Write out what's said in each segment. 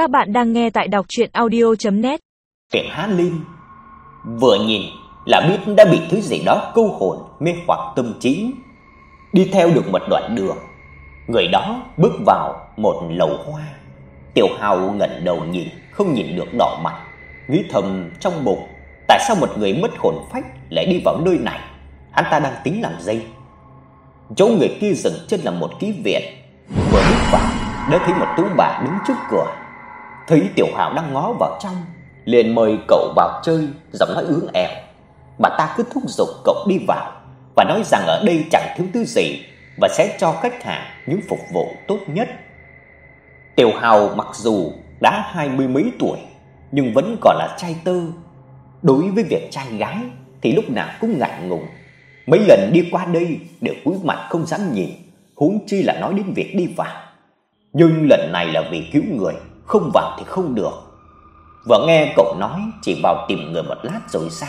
Các bạn đang nghe tại đọc audio net kẻ há lên, vừa nhìn là biết đã bị thứ gì đó câu hồn mê hoặc tâm trí. Đi theo được một đoạn đường, người đó bước vào một lầu hoa. Tiểu Hào ngẩng đầu nhìn, không nhìn được đỏ mặt, nghĩ thầm trong bụng, tại sao một người mất hồn phách lại đi vào nơi này? Hắn ta đang tính làm gì? Chỗ người kia dừng chân là một ký viện, vừa bước vào đã thấy một tú bà đứng trước cửa. Thấy Tiểu Hào đang ngó vào trong, liền mời cậu vào chơi, giọng nói ướng ẻo. Bà ta cứ thúc giục cậu đi vào và nói rằng ở đây chẳng thiếu thứ gì và sẽ cho khách hàng những phục vụ tốt nhất. Tiểu Hào mặc dù đã hai mươi mấy tuổi nhưng vẫn còn là trai tơ. Đối với việc trai gái thì lúc nào cũng ngại ngùng. Mấy lần đi qua đây đều cúi mặt không dám nhìn, huống chi là nói đến việc đi vào. Nhưng lần này là vì cứu người, không vào thì không được. Vừa nghe cậu nói chỉ vào tìm người một lát rồi ra,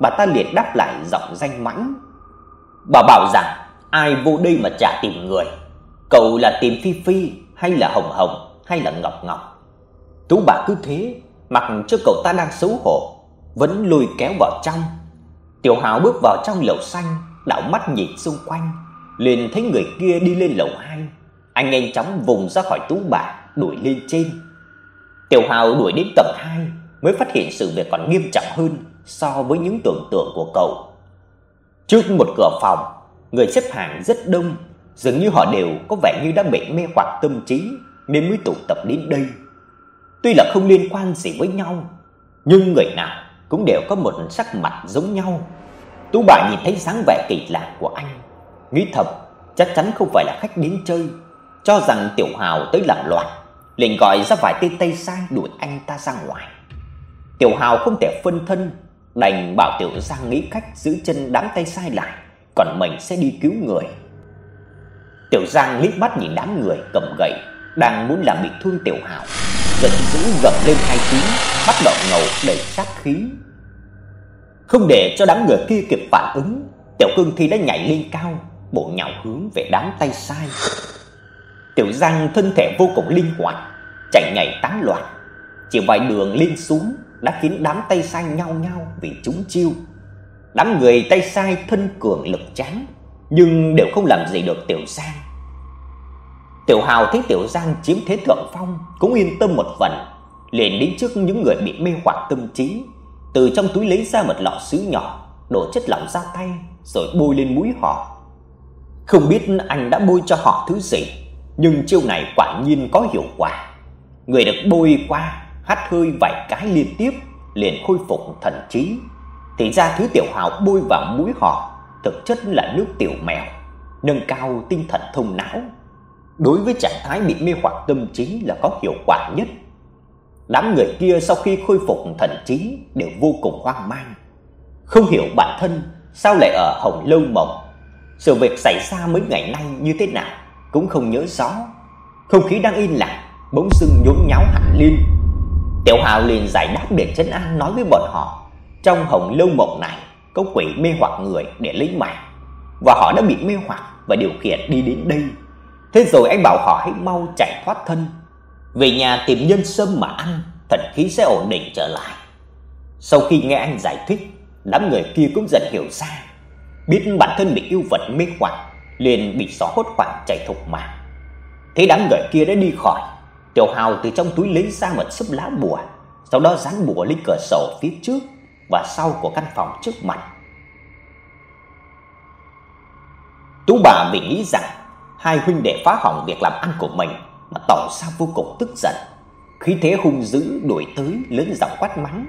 bà ta liền đáp lại giọng danh mãnh. Bà bảo rằng ai vô đây mà chả tìm người, cậu là tìm Phi Phi hay là Hồng Hồng hay là Ngọc Ngọc. Tú bà cứ thế, mặc cho cậu ta đang xấu hổ, vẫn lùi kéo vào trong. Tiểu Hào bước vào trong lầu xanh, đảo mắt nhìn xung quanh, liền thấy người kia đi lên lầu hai. Anh nhanh chóng vùng ra khỏi tú bà, đuổi lên trên. Tiểu Hào đuổi đến tầng 2 mới phát hiện sự việc còn nghiêm trọng hơn so với những tưởng tượng của cậu. Trước một cửa phòng, người xếp hàng rất đông, dường như họ đều có vẻ như đã bị mê hoặc tâm trí nên mới tụ tập đến đây. Tuy là không liên quan gì với nhau, nhưng người nào cũng đều có một sắc mặt giống nhau. Tú bà nhìn thấy dáng vẻ kỳ lạ của anh, nghĩ thầm chắc chắn không phải là khách đến chơi, cho rằng Tiểu Hào tới làm loạn, liền gọi ra vài tên Tây sai đuổi anh ta ra ngoài. Tiểu Hào không thể phân thân, đành bảo Tiểu Giang nghĩ cách giữ chân đám Tây Sai lại, còn mình sẽ đi cứu người. Tiểu Giang liếc mắt nhìn đám người cầm gậy đang muốn làm bị thương Tiểu Hào, giận dữ gầm lên hai tiếng, bắt đầu ngầu đầy sát khí. Không để cho đám người kia kịp phản ứng, Tiểu Cương Thi đã nhảy lên cao, bổ nhào hướng về đám Tây Sai. Tiểu Giang thân thể vô cùng linh hoạt, chạy nhảy tán loạn, chỉ vài đường lên xuống đã khiến đám tay sai nhao nhao vì chúng chiêu. Đám người tay sai thân cường lực tráng, nhưng đều không làm gì được Tiểu Giang. Tiểu Hào thấy Tiểu Giang chiếm thế thượng phong, cũng yên tâm một phần, liền đến trước những người bị mê hoặc tâm trí, từ trong túi lấy ra một lọ sứ nhỏ, đổ chất lỏng ra tay rồi bôi lên mũi họ. Không biết anh đã bôi cho họ thứ gì, nhưng chiêu này quả nhiên có hiệu quả. Người được bôi qua hắt hơi vài cái liên tiếp liền khôi phục thần trí. Thì ra thứ tiểu hào bôi vào mũi họ thực chất là nước tiểu mèo, nâng cao tinh thần thông não. Đối với trạng thái bị mê hoặc tâm trí là có hiệu quả nhất. Đám người kia sau khi khôi phục thần trí đều vô cùng hoang mang, không hiểu bản thân sao lại ở Hồng Lâu Mộng. Sự việc xảy ra mấy ngày nay như thế nào cũng không nhớ rõ. Không khí đang yên lặng, bỗng dưng nhốn nháo hẳn lên. Tiểu Hào liền giải đáp để trấn an nói với bọn họ, trong Hồng Lâu Mộng này có quỷ mê hoặc người để lấy mạng, và họ đã bị mê hoặc và điều khiển đi đến đây. Thế rồi anh bảo họ hãy mau chạy thoát thân, về nhà tìm nhân sâm mà ăn, thần khí sẽ ổn định trở lại. Sau khi nghe anh giải thích, đám người kia cũng dần hiểu ra, biết bản thân bị yêu vật mê hoặc, liền bị gió hốt hoảng chạy thục mạng. Thế đám người kia đã đi khỏi, Tiểu Hào từ trong túi lấy ra một sấp lá bùa, sau đó dán bùa lên cửa sổ phía trước và sau của căn phòng trước mặt. Tú bà bị nghĩ rằng hai huynh đệ phá hỏng việc làm ăn của mình mà tỏ ra vô cùng tức giận. Khí thế hung dữ đuổi tới lớn giọng quát mắng.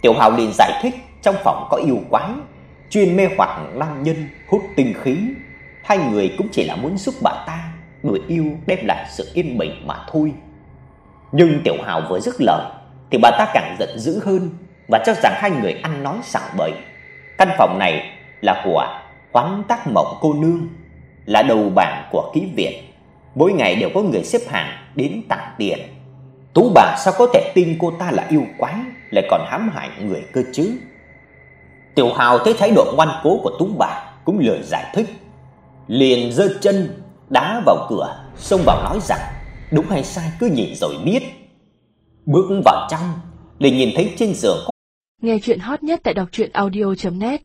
Tiểu Hào liền giải thích trong phòng có yêu quái, chuyên mê hoặc nam nhân, hút tinh khí. Hai người cũng chỉ là muốn giúp bà ta đuổi yêu đem lại sự yên bình mà thôi. Nhưng Tiểu Hào vừa dứt lời thì bà ta càng giận dữ hơn và cho rằng hai người ăn nói sảng bậy. Căn phòng này là của quán Tác Mộng cô nương, là đầu bảng của ký viện. Mỗi ngày đều có người xếp hàng đến tặng tiền. Tú bà sao có thể tin cô ta là yêu quái, lại còn hãm hại người cơ chứ? Tiểu Hào thấy thái độ ngoan cố của Tú bà cũng lười giải thích, liền giơ chân đá vào cửa, xông vào nói rằng đúng hay sai cứ nhìn rồi biết. Bước vào trong, liền nhìn thấy trên giường có Nghe chuyện hot nhất tại đọc audio net